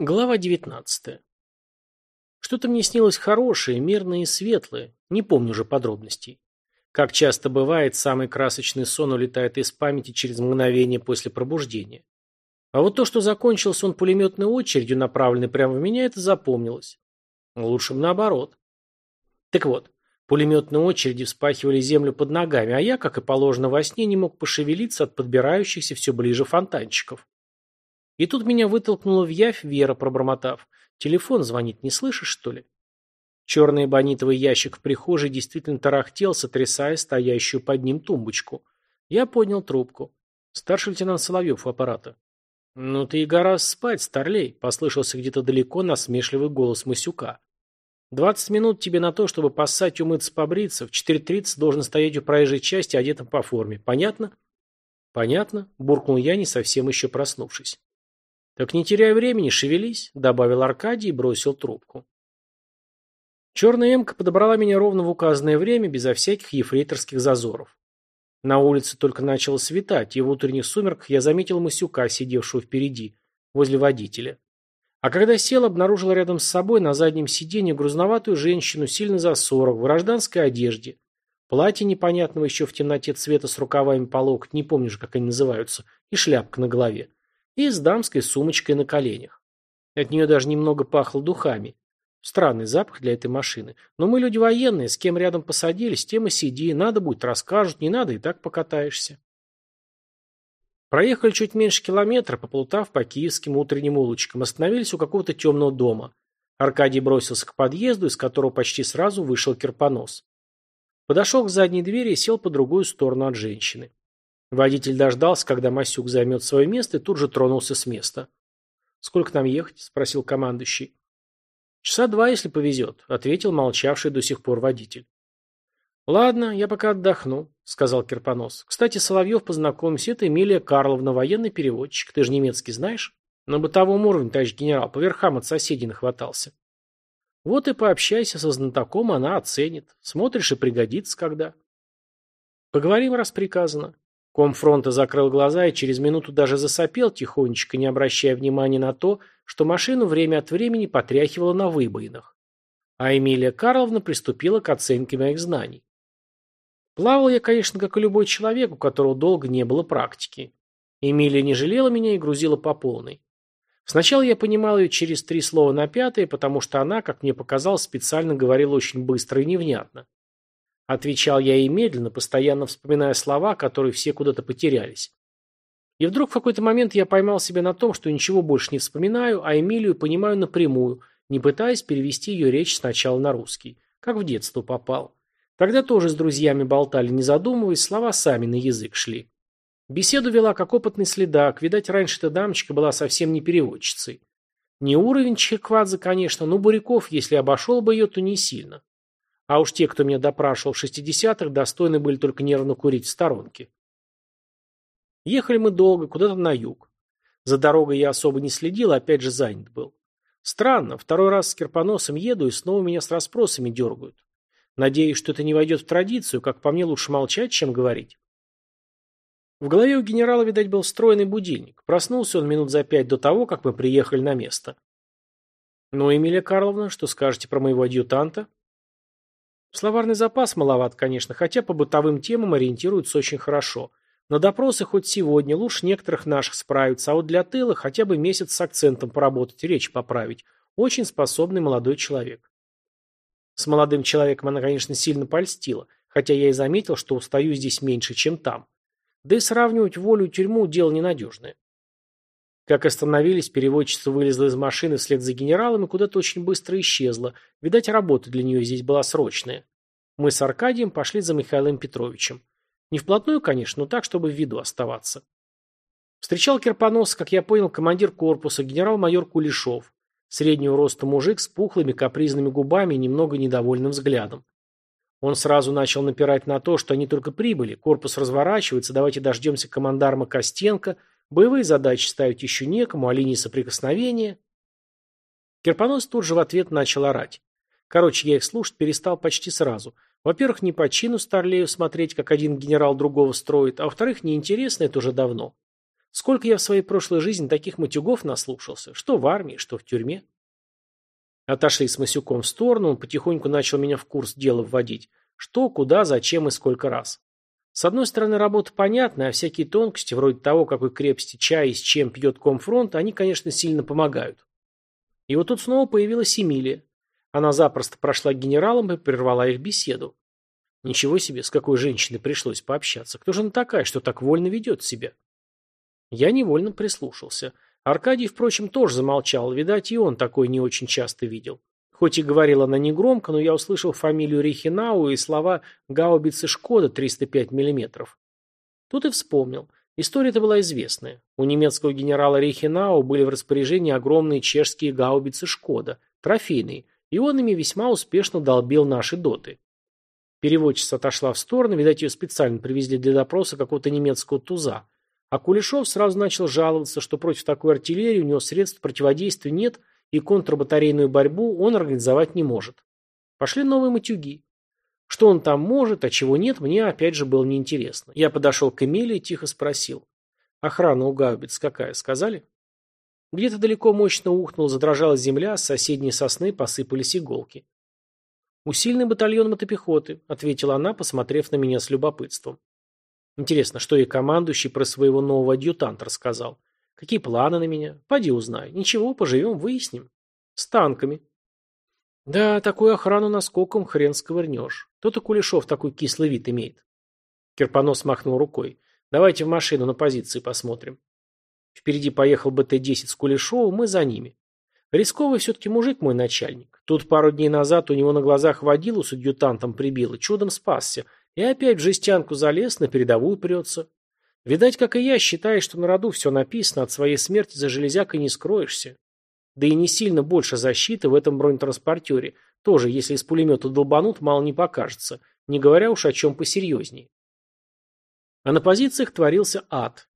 Глава 19. Что-то мне снилось хорошее, мирное и светлое, не помню уже подробностей. Как часто бывает, самый красочный сон улетает из памяти через мгновение после пробуждения. А вот то, что закончился он пулеметной очередью, направленной прямо в меня, это запомнилось. Лучше бы наоборот. Так вот, пулеметные очереди вспахивали землю под ногами, а я, как и положено во сне, не мог пошевелиться от подбирающихся все ближе фонтанчиков. И тут меня вытолкнула в явь Вера, пробормотав. «Телефон звонит, не слышишь, что ли?» Черный бонитовый ящик в прихожей действительно тарахтел, сотрясая стоящую под ним тумбочку. Я поднял трубку. Старший лейтенант Соловьев у аппарата. «Ну ты и гора спать, старлей», — послышался где-то далеко насмешливый голос Масюка. «Двадцать минут тебе на то, чтобы поссать, умыться, побриться. В 4.30 должен стоять у проезжей части, одетым по форме. Понятно?» «Понятно», — буркнул я, не совсем еще проснувшись. «Так не теряй времени, шевелись», — добавил Аркадий и бросил трубку. Черная эмка подобрала меня ровно в указанное время, безо всяких ефрейторских зазоров. На улице только начало светать, и в утренних сумерках я заметил Масюка, сидевшего впереди, возле водителя. А когда сел, обнаружил рядом с собой на заднем сиденье грузноватую женщину, сильно за сорок, в гражданской одежде. Платье непонятного еще в темноте цвета с рукавами по локоть, не помню же, как они называются, и шляпка на голове и с дамской сумочкой на коленях. От нее даже немного пахло духами. Странный запах для этой машины. Но мы люди военные, с кем рядом посадили, с тем и сиди. Надо будет, расскажут, не надо, и так покатаешься. Проехали чуть меньше километра, поплутав по киевским утренним улочкам, остановились у какого-то темного дома. Аркадий бросился к подъезду, из которого почти сразу вышел Кирпонос. Подошел к задней двери и сел по другую сторону от женщины. Водитель дождался, когда Масюк займет свое место, и тут же тронулся с места. «Сколько нам ехать?» – спросил командующий. «Часа два, если повезет», – ответил молчавший до сих пор водитель. «Ладно, я пока отдохну», – сказал Кирпонос. «Кстати, Соловьев познакомься, это Эмилия Карловна, военный переводчик. Ты же немецкий знаешь? На бытовом уровне, товарищ генерал, по верхам от соседей нахватался». «Вот и пообщайся со знатоком, она оценит. Смотришь и пригодится когда». «Поговорим, раз приказано. Комфронта закрыл глаза и через минуту даже засопел тихонечко, не обращая внимания на то, что машину время от времени потряхивала на выбоинах. А Эмилия Карловна приступила к оценке моих знаний. Плавал я, конечно, как и любой человек, у которого долго не было практики. Эмилия не жалела меня и грузила по полной. Сначала я понимал ее через три слова на пятое, потому что она, как мне показалось, специально говорила очень быстро и невнятно. Отвечал я ей медленно, постоянно вспоминая слова, которые все куда-то потерялись. И вдруг в какой-то момент я поймал себя на том, что ничего больше не вспоминаю, а Эмилию понимаю напрямую, не пытаясь перевести ее речь сначала на русский, как в детство попал. Тогда тоже с друзьями болтали, не задумываясь, слова сами на язык шли. Беседу вела как опытный следак, видать, раньше эта дамочка была совсем не переводчицей. Не уровень Чехквадзе, конечно, но Буряков, если обошел бы ее, то не сильно. А уж те, кто меня допрашивал в шестидесятых, достойны были только нервно курить в сторонке. Ехали мы долго, куда-то на юг. За дорогой я особо не следил, опять же занят был. Странно, второй раз с Кирпоносом еду и снова меня с расспросами дергают. Надеюсь, что это не войдет в традицию, как по мне лучше молчать, чем говорить. В голове у генерала, видать, был встроенный будильник. Проснулся он минут за пять до того, как мы приехали на место. «Ну, Эмилия Карловна, что скажете про моего адъютанта?» Словарный запас маловат, конечно, хотя по бытовым темам ориентируются очень хорошо. На допросы хоть сегодня, лучше некоторых наших справиться, а вот для тыла хотя бы месяц с акцентом поработать, речь поправить. Очень способный молодой человек. С молодым человеком она, конечно, сильно польстила, хотя я и заметил, что устаю здесь меньше, чем там. Да и сравнивать волю и тюрьму – дело ненадежное. Как остановились, переводчица вылезла из машины вслед за генералом и куда-то очень быстро исчезла. Видать, работа для нее здесь была срочная. Мы с Аркадием пошли за Михаилом Петровичем. Не вплотную, конечно, но так, чтобы в виду оставаться. Встречал Кирпонос, как я понял, командир корпуса, генерал-майор Кулешов. Среднего роста мужик с пухлыми капризными губами и немного недовольным взглядом. Он сразу начал напирать на то, что они только прибыли, корпус разворачивается, давайте дождемся командарма Костенко – Боевые задачи ставить еще некому, а линии соприкосновения... Кирпонос тут же в ответ начал орать. Короче, я их слушать перестал почти сразу. Во-первых, не по чину Старлею смотреть, как один генерал другого строит, а во-вторых, неинтересно это уже давно. Сколько я в своей прошлой жизни таких матюгов наслушался, что в армии, что в тюрьме. Отошли с Масюком в сторону, он потихоньку начал меня в курс дела вводить. Что, куда, зачем и сколько раз. С одной стороны, работа понятная, а всякие тонкости, вроде того, какой крепости чай и с чем пьет комфронт, они, конечно, сильно помогают. И вот тут снова появилась Эмилия. Она запросто прошла к генералам и прервала их беседу. Ничего себе, с какой женщиной пришлось пообщаться. Кто же она такая, что так вольно ведет себя? Я невольно прислушался. Аркадий, впрочем, тоже замолчал. Видать, и он такой не очень часто видел. Хоть и говорила она негромко, но я услышал фамилию Рихинау и слова «гаубицы Шкода 305 мм». Тут и вспомнил. История-то была известная. У немецкого генерала Рихинау были в распоряжении огромные чешские гаубицы Шкода, трофейные, и он ими весьма успешно долбил наши доты. Переводчица отошла в сторону, видать, ее специально привезли для допроса какого-то немецкого туза, а Кулешов сразу начал жаловаться, что против такой артиллерии у него средств противодействия нет, и контрбатарейную борьбу он организовать не может. Пошли новые матюги. Что он там может, а чего нет, мне опять же было неинтересно. Я подошел к Эмиле и тихо спросил. Охрана у гаубиц какая, сказали? Где-то далеко мощно ухнул, задрожала земля, с соседней сосны посыпались иголки. «Усиленный батальон мотопехоты», — ответила она, посмотрев на меня с любопытством. Интересно, что ей командующий про своего нового адъютанта рассказал? Какие планы на меня? Пойди узнай. Ничего, поживем, выясним. С танками. Да, такую охрану наскоком хрен сковырнешь. То-то Кулешов такой кислый вид имеет. Кирпонос махнул рукой. Давайте в машину на позиции посмотрим. Впереди поехал БТ-10 с Кулешовым, мы за ними. Рисковый все-таки мужик мой начальник. Тут пару дней назад у него на глазах водилу с адъютантом прибило, чудом спасся, и опять в жестянку залез, на передовую прется. Видать, как и я, считаешь, что на роду все написано, от своей смерти за железякой не скроешься. Да и не сильно больше защиты в этом бронетранспортере. Тоже, если из пулемета долбанут, мало не покажется, не говоря уж о чем посерьезнее. А на позициях творился ад.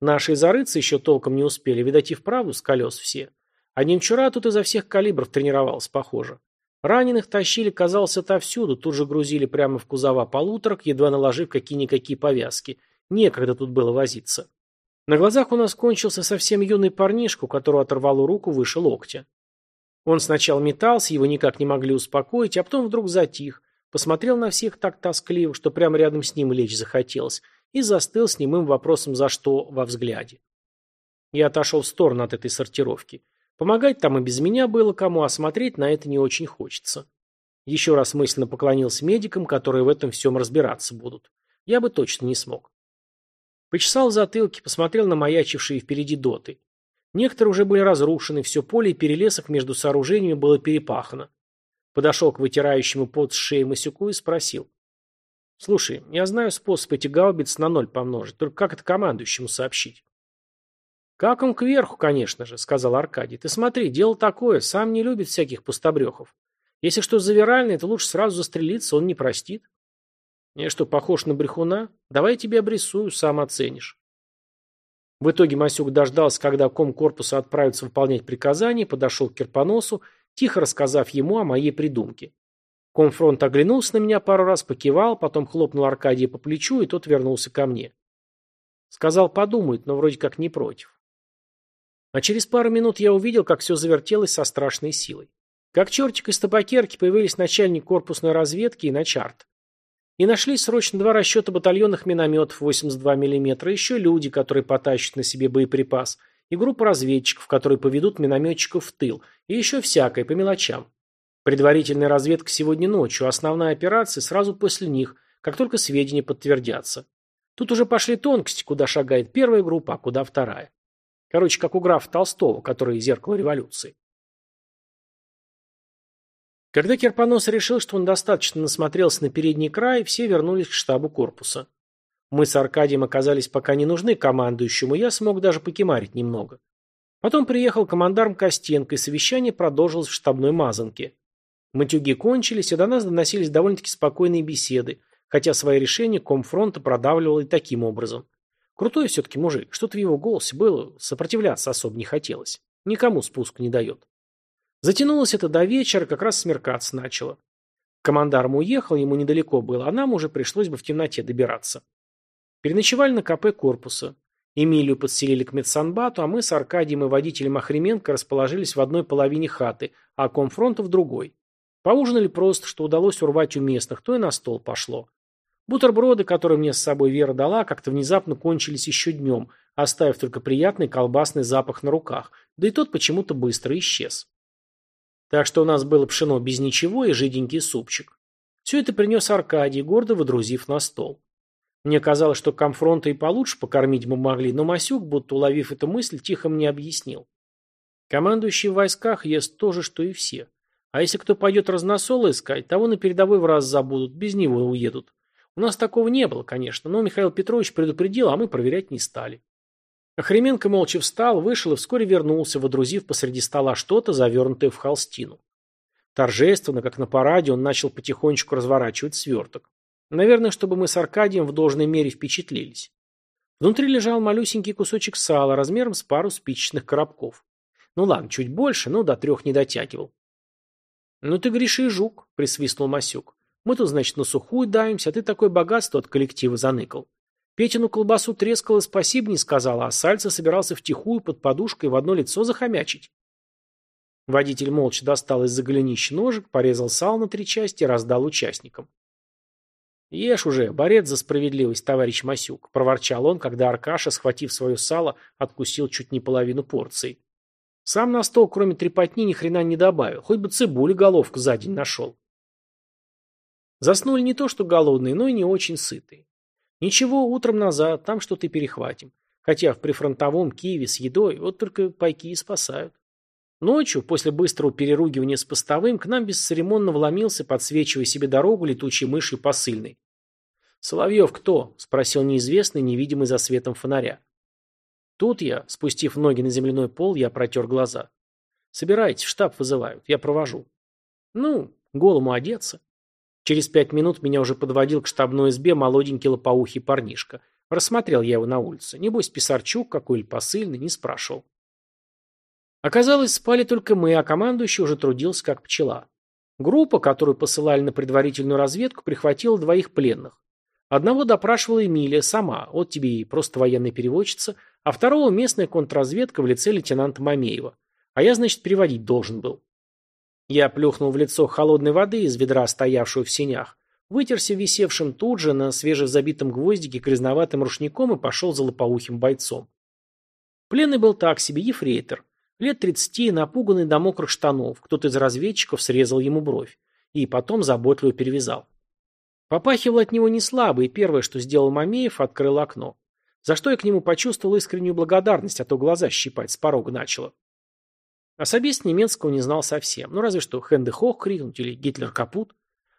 Наши зарыться еще толком не успели, видать и вправду с колес все. А немчура тут изо всех калибров тренировался, похоже. Раненых тащили, казалось, отовсюду, тут же грузили прямо в кузова полуторок, едва наложив какие-никакие повязки. Некогда тут было возиться. На глазах у нас кончился совсем юный парнишка, у которого оторвало руку выше локтя. Он сначала метался, его никак не могли успокоить, а потом вдруг затих, посмотрел на всех так тоскливо, что прямо рядом с ним лечь захотелось, и застыл с немым вопросом «за что?» во взгляде. Я отошел в сторону от этой сортировки. Помогать там и без меня было кому, а смотреть на это не очень хочется. Еще раз мысленно поклонился медикам, которые в этом всем разбираться будут. Я бы точно не смог. Почесал затылки, посмотрел на маячившие впереди доты. Некоторые уже были разрушены, все поле и перелесок между сооружениями было перепахано. Подошел к вытирающему пот с шеи Масюку и спросил. «Слушай, я знаю способ эти гаубиц на ноль помножить, только как это командующему сообщить?» «Как он кверху, конечно же», — сказал Аркадий. «Ты смотри, дело такое, сам не любит всяких пустобрехов. Если что завиральное, то лучше сразу застрелиться, он не простит». «Я что, похож на брехуна? Давай я тебе обрисую, сам оценишь». В итоге Масюк дождался, когда ком корпуса отправится выполнять приказание, подошел к Кирпоносу, тихо рассказав ему о моей придумке. Комфронт оглянулся на меня пару раз, покивал, потом хлопнул Аркадия по плечу, и тот вернулся ко мне. Сказал, подумает, но вроде как не против. А через пару минут я увидел, как все завертелось со страшной силой. Как чертик из табакерки появились начальник корпусной разведки и начарт. И нашлись срочно два расчета батальонных минометов 82 мм, еще люди, которые потащат на себе боеприпас, и группа разведчиков, которые поведут минометчиков в тыл, и еще всякое, по мелочам. Предварительная разведка сегодня ночью, основная операция сразу после них, как только сведения подтвердятся. Тут уже пошли тонкости, куда шагает первая группа, а куда вторая. Короче, как у графа Толстого, который зеркало революции. Когда Кирпонос решил, что он достаточно насмотрелся на передний край, все вернулись к штабу корпуса. Мы с Аркадием оказались пока не нужны командующему, я смог даже покемарить немного. Потом приехал командарм Костенко, и совещание продолжилось в штабной мазанке. Матюги кончились, и до нас доносились довольно-таки спокойные беседы, хотя свои решения комфронта продавливал и таким образом. Крутой все-таки мужик, что-то в его голосе было, сопротивляться особо не хотелось. Никому спуск не дает. Затянулось это до вечера, как раз смеркаться начало. Командарм уехал, ему недалеко было, а нам уже пришлось бы в темноте добираться. Переночевали на КП корпуса. Эмилию подселили к медсанбату, а мы с Аркадием и водителем Охременко расположились в одной половине хаты, а комфронта в другой. Поужинали просто, что удалось урвать у местных, то и на стол пошло. Бутерброды, которые мне с собой Вера дала, как-то внезапно кончились еще днем, оставив только приятный колбасный запах на руках, да и тот почему-то быстро исчез. Так что у нас было пшено без ничего и жиденький супчик. Все это принес Аркадий, гордо выдрузив на стол. Мне казалось, что комфронта и получше покормить мы могли, но Масюк, будто уловив эту мысль, тихо мне объяснил. Командующий в войсках ест то же, что и все. А если кто пойдет разносола искать, того на передовой в раз забудут, без него уедут. У нас такого не было, конечно, но Михаил Петрович предупредил, а мы проверять не стали. Охременко молча встал, вышел и вскоре вернулся, водрузив посреди стола что-то, завернутое в холстину. Торжественно, как на параде, он начал потихонечку разворачивать сверток. Наверное, чтобы мы с Аркадием в должной мере впечатлились. Внутри лежал малюсенький кусочек сала размером с пару спичечных коробков. Ну ладно, чуть больше, но до трех не дотягивал. «Ну ты греши, жук», — присвистнул Масюк. «Мы тут, значит, на сухую даемся, а ты такое богатство от коллектива заныкал. Петину колбасу трескал и спасибо не сказала, а сальца собирался втихую под подушкой в одно лицо захомячить». Водитель молча достал из-за голенища ножик, порезал сал на три части и раздал участникам. «Ешь уже, борец за справедливость, товарищ Масюк», – проворчал он, когда Аркаша, схватив свое сало, откусил чуть не половину порции. Сам на стол, кроме трепотни, ни хрена не добавил, хоть бы цибули головку за день нашел. Заснули не то что голодные, но и не очень сытые. Ничего, утром назад, там что-то перехватим. Хотя в прифронтовом Киеве с едой вот только пайки и спасают. Ночью, после быстрого переругивания с постовым, к нам бесцеремонно вломился, подсвечивая себе дорогу летучей мышью посыльной. «Соловьев кто?» – спросил неизвестный, невидимый за светом фонаря. Тут я, спустив ноги на земляной пол, я протер глаза. «Собирайтесь, штаб вызывают, я провожу». «Ну, голому одеться». Через пять минут меня уже подводил к штабной избе молоденький лопоухий парнишка. Рассмотрел я его на улице. Небось, Писарчук какой или посыльный, не спрашивал. Оказалось, спали только мы, а командующий уже трудился как пчела. Группа, которую посылали на предварительную разведку, прихватила двоих пленных. Одного допрашивала Эмилия сама, вот тебе и просто военная переводчица, а второго местная контрразведка в лице лейтенанта Мамеева. А я, значит, переводить должен был. Я плюхнул в лицо холодной воды из ведра, стоявшего в сенях, вытерся висевшим тут же на свежезабитом гвоздике грязноватым рушником и пошел за лопоухим бойцом. Пленный был так себе, ефрейтор. Лет тридцати, напуганный до мокрых штанов, кто-то из разведчиков срезал ему бровь. И потом заботливо перевязал. Попахивал от него не слабо, и первое, что сделал Мамеев, открыл окно. За что я к нему почувствовал искреннюю благодарность, а то глаза щипать с порога начало. Особист немецкого не знал совсем, ну разве что Хенде Хох крикнуть или Гитлер капут.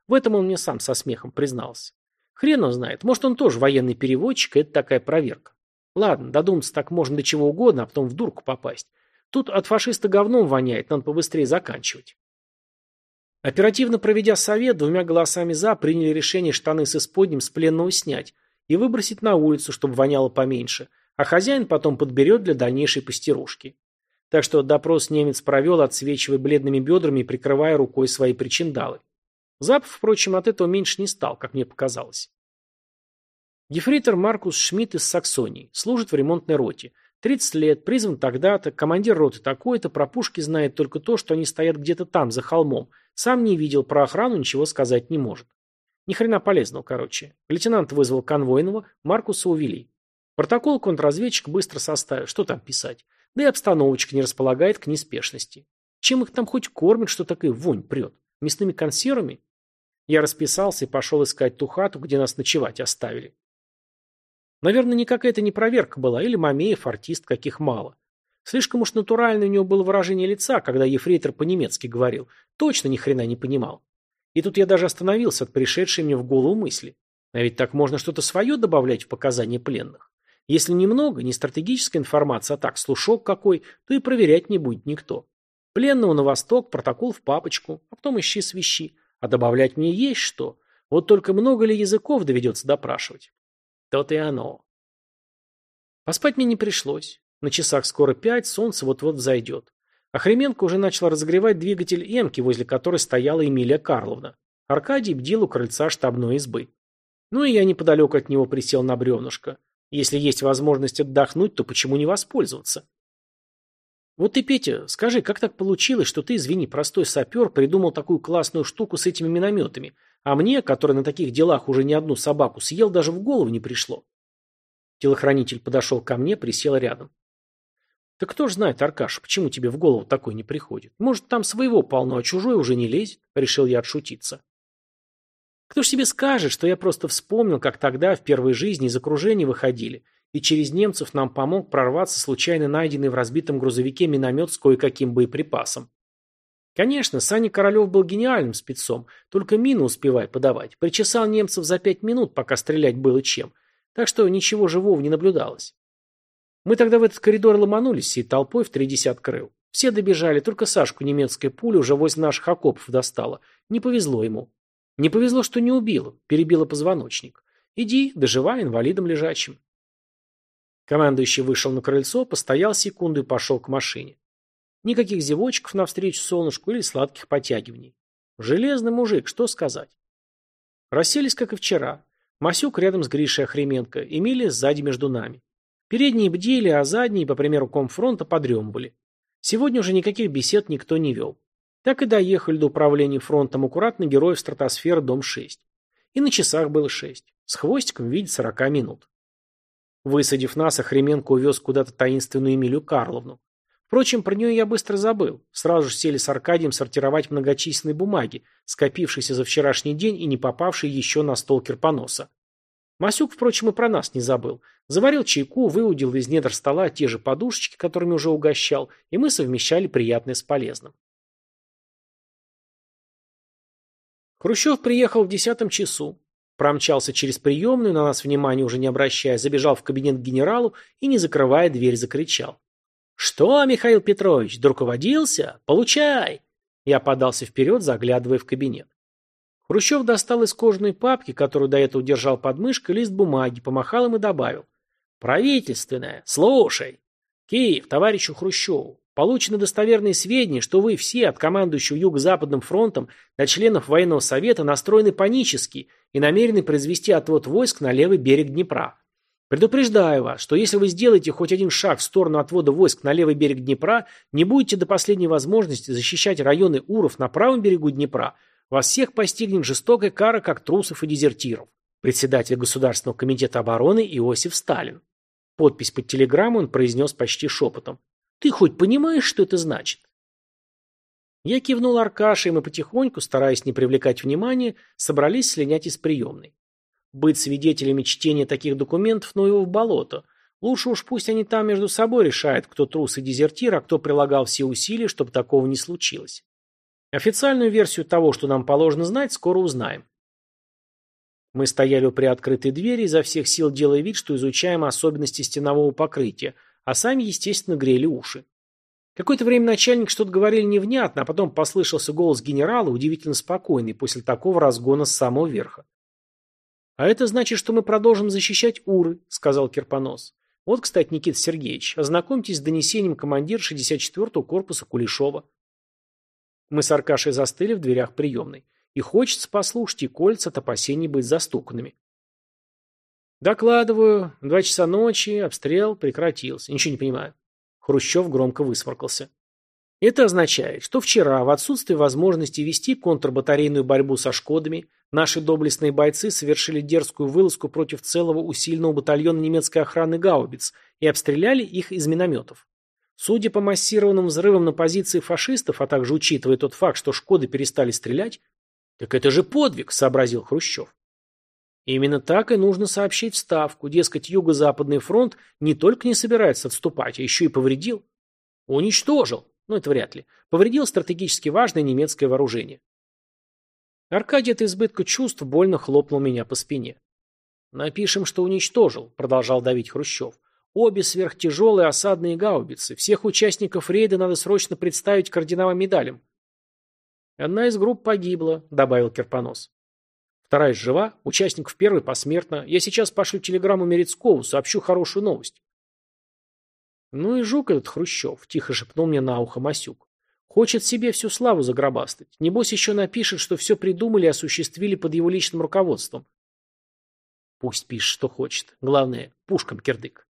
В этом он мне сам со смехом признался. Хрен он знает, может он тоже военный переводчик, и это такая проверка. Ладно, додуматься так можно до чего угодно, а потом в дурку попасть. Тут от фашиста говном воняет, надо побыстрее заканчивать. Оперативно проведя совет, двумя голосами «за» приняли решение штаны с исподним с пленного снять и выбросить на улицу, чтобы воняло поменьше, а хозяин потом подберет для дальнейшей постирушки. Так что допрос немец провел, отсвечивая бледными бедрами и прикрывая рукой свои причиндалы. Запах, впрочем, от этого меньше не стал, как мне показалось. Ефрейтор Маркус Шмидт из Саксонии, служит в ремонтной роте. 30 лет, призван тогда-то, командир роты такой-то, про пушки знает только то, что они стоят где-то там, за холмом. Сам не видел, про охрану ничего сказать не может. Ни хрена полезного, короче. Лейтенант вызвал конвойного, Маркуса увели. Протокол контрразведчик быстро составил, что там писать. Да и обстановочка не располагает к неспешности. Чем их там хоть кормят, что такая вонь прет? Мясными консервами? Я расписался и пошел искать ту хату, где нас ночевать оставили. Наверное, никакая это не проверка была, или Мамеев артист, каких мало. Слишком уж натуральное у него было выражение лица, когда ефрейтор по-немецки говорил. Точно ни хрена не понимал. И тут я даже остановился от пришедшей мне в голову мысли. А ведь так можно что-то свое добавлять в показания пленных. Если немного, не стратегическая информация, а так слушок какой, то и проверять не будет никто. Пленного на восток, протокол в папочку, а потом ищи свищи. А добавлять мне есть что. Вот только много ли языков доведется допрашивать? То-то и оно. Поспать мне не пришлось. На часах скоро пять, солнце вот-вот взойдет. Охременко уже начал разогревать двигатель «Эмки», возле которой стояла Эмилия Карловна. Аркадий бдил у крыльца штабной избы. Ну и я неподалеку от него присел на бревнышко. Если есть возможность отдохнуть, то почему не воспользоваться? Вот ты, Петя, скажи, как так получилось, что ты, извини, простой сапер, придумал такую классную штуку с этими минометами, а мне, который на таких делах уже не одну собаку съел, даже в голову не пришло? Телохранитель подошел ко мне, присел рядом. Так кто ж знает, Аркаш, почему тебе в голову такой не приходит? Может, там своего полно, а чужой уже не лезет? Решил я отшутиться. Кто ж себе скажет, что я просто вспомнил, как тогда в первой жизни из окружения выходили, и через немцев нам помог прорваться случайно найденный в разбитом грузовике миномет с кое-каким боеприпасом. Конечно, Саня Королев был гениальным спецом, только мину успевай подавать. Причесал немцев за пять минут, пока стрелять было чем. Так что ничего живого не наблюдалось. Мы тогда в этот коридор ломанулись всей толпой в три десятка рыл. Все добежали, только Сашку немецкая пуля уже возле наших окопов достала. Не повезло ему. Не повезло, что не убило, перебило позвоночник. Иди, доживай инвалидом лежачим. Командующий вышел на крыльцо, постоял секунду и пошел к машине. Никаких зевочков навстречу солнышку или сладких потягиваний. Железный мужик, что сказать. Расселись, как и вчера. Масюк рядом с Гришей Охременко, Эмилия сзади между нами. Передние бдели, а задние, по примеру комфронта, подремывали. Сегодня уже никаких бесед никто не вел. Так и доехали до управления фронтом аккуратно героев стратосферы дом 6. И на часах было 6. С хвостиком в виде 40 минут. Высадив нас, Охременко увез куда-то таинственную Эмилию Карловну. Впрочем, про нее я быстро забыл. Сразу же сели с Аркадием сортировать многочисленные бумаги, скопившиеся за вчерашний день и не попавшие еще на стол Кирпоноса. Масюк, впрочем, и про нас не забыл. Заварил чайку, выудил из недр стола те же подушечки, которыми уже угощал, и мы совмещали приятное с полезным. Хрущев приехал в десятом часу. Промчался через приемную, на нас внимания уже не обращая, забежал в кабинет к генералу и, не закрывая дверь, закричал. «Что, Михаил Петрович, руководился? Получай!» Я подался вперед, заглядывая в кабинет. Хрущев достал из кожаной папки, которую до этого держал под мышкой, лист бумаги, помахал им и добавил. «Правительственная. Слушай. Киев, товарищу Хрущеву. Получены достоверные сведения, что вы все, от командующего Юго-Западным фронтом до членов военного совета, настроены панически и намерены произвести отвод войск на левый берег Днепра. Предупреждаю вас, что если вы сделаете хоть один шаг в сторону отвода войск на левый берег Днепра, не будете до последней возможности защищать районы Уров на правом берегу Днепра, вас всех постигнет жестокая кара как трусов и дезертиров. Председатель Государственного комитета обороны Иосиф Сталин. Подпись под телеграмму он произнес почти шепотом. Ты хоть понимаешь, что это значит? Я кивнул Аркаше, и мы потихоньку, стараясь не привлекать внимания, собрались слинять из приемной. Быть свидетелями чтения таких документов, ну его в болото. Лучше уж пусть они там между собой решают, кто трус и дезертир, а кто прилагал все усилия, чтобы такого не случилось. Официальную версию того, что нам положено знать, скоро узнаем. Мы стояли у приоткрытой двери, изо всех сил делая вид, что изучаем особенности стенового покрытия, а сами, естественно, грели уши. Какое-то время начальник что-то говорил невнятно, а потом послышался голос генерала, удивительно спокойный, после такого разгона с самого верха. «А это значит, что мы продолжим защищать Уры», — сказал Кирпонос. «Вот, кстати, Никита Сергеевич, ознакомьтесь с донесением командира 64-го корпуса Кулешова». Мы с Аркашей застыли в дверях приемной. И хочется послушать, и кольца от опасений быть застуканными. Докладываю. Два часа ночи, обстрел прекратился. Ничего не понимаю. Хрущев громко высморкался. Это означает, что вчера, в отсутствие возможности вести контрбатарейную борьбу со «Шкодами», наши доблестные бойцы совершили дерзкую вылазку против целого усиленного батальона немецкой охраны «Гаубиц» и обстреляли их из минометов. Судя по массированным взрывам на позиции фашистов, а также учитывая тот факт, что «Шкоды» перестали стрелять, так это же подвиг, сообразил Хрущев. Именно так и нужно сообщить в Ставку. Дескать, Юго-Западный фронт не только не собирается отступать, а еще и повредил. Уничтожил. Ну, это вряд ли. Повредил стратегически важное немецкое вооружение. Аркадий от избытка чувств больно хлопнул меня по спине. «Напишем, что уничтожил», — продолжал давить Хрущев. «Обе сверхтяжелые осадные гаубицы. Всех участников рейда надо срочно представить к орденовым медалям». «Одна из групп погибла», — добавил Керпонос. Вторая жива, участников первой посмертно. Я сейчас пошлю телеграмму Мерецкову, сообщу хорошую новость. Ну и жук этот Хрущев, тихо шепнул мне на ухо Масюк. Хочет себе всю славу загробастать. Небось еще напишет, что все придумали и осуществили под его личным руководством. Пусть пишет, что хочет. Главное, пушкам кирдык.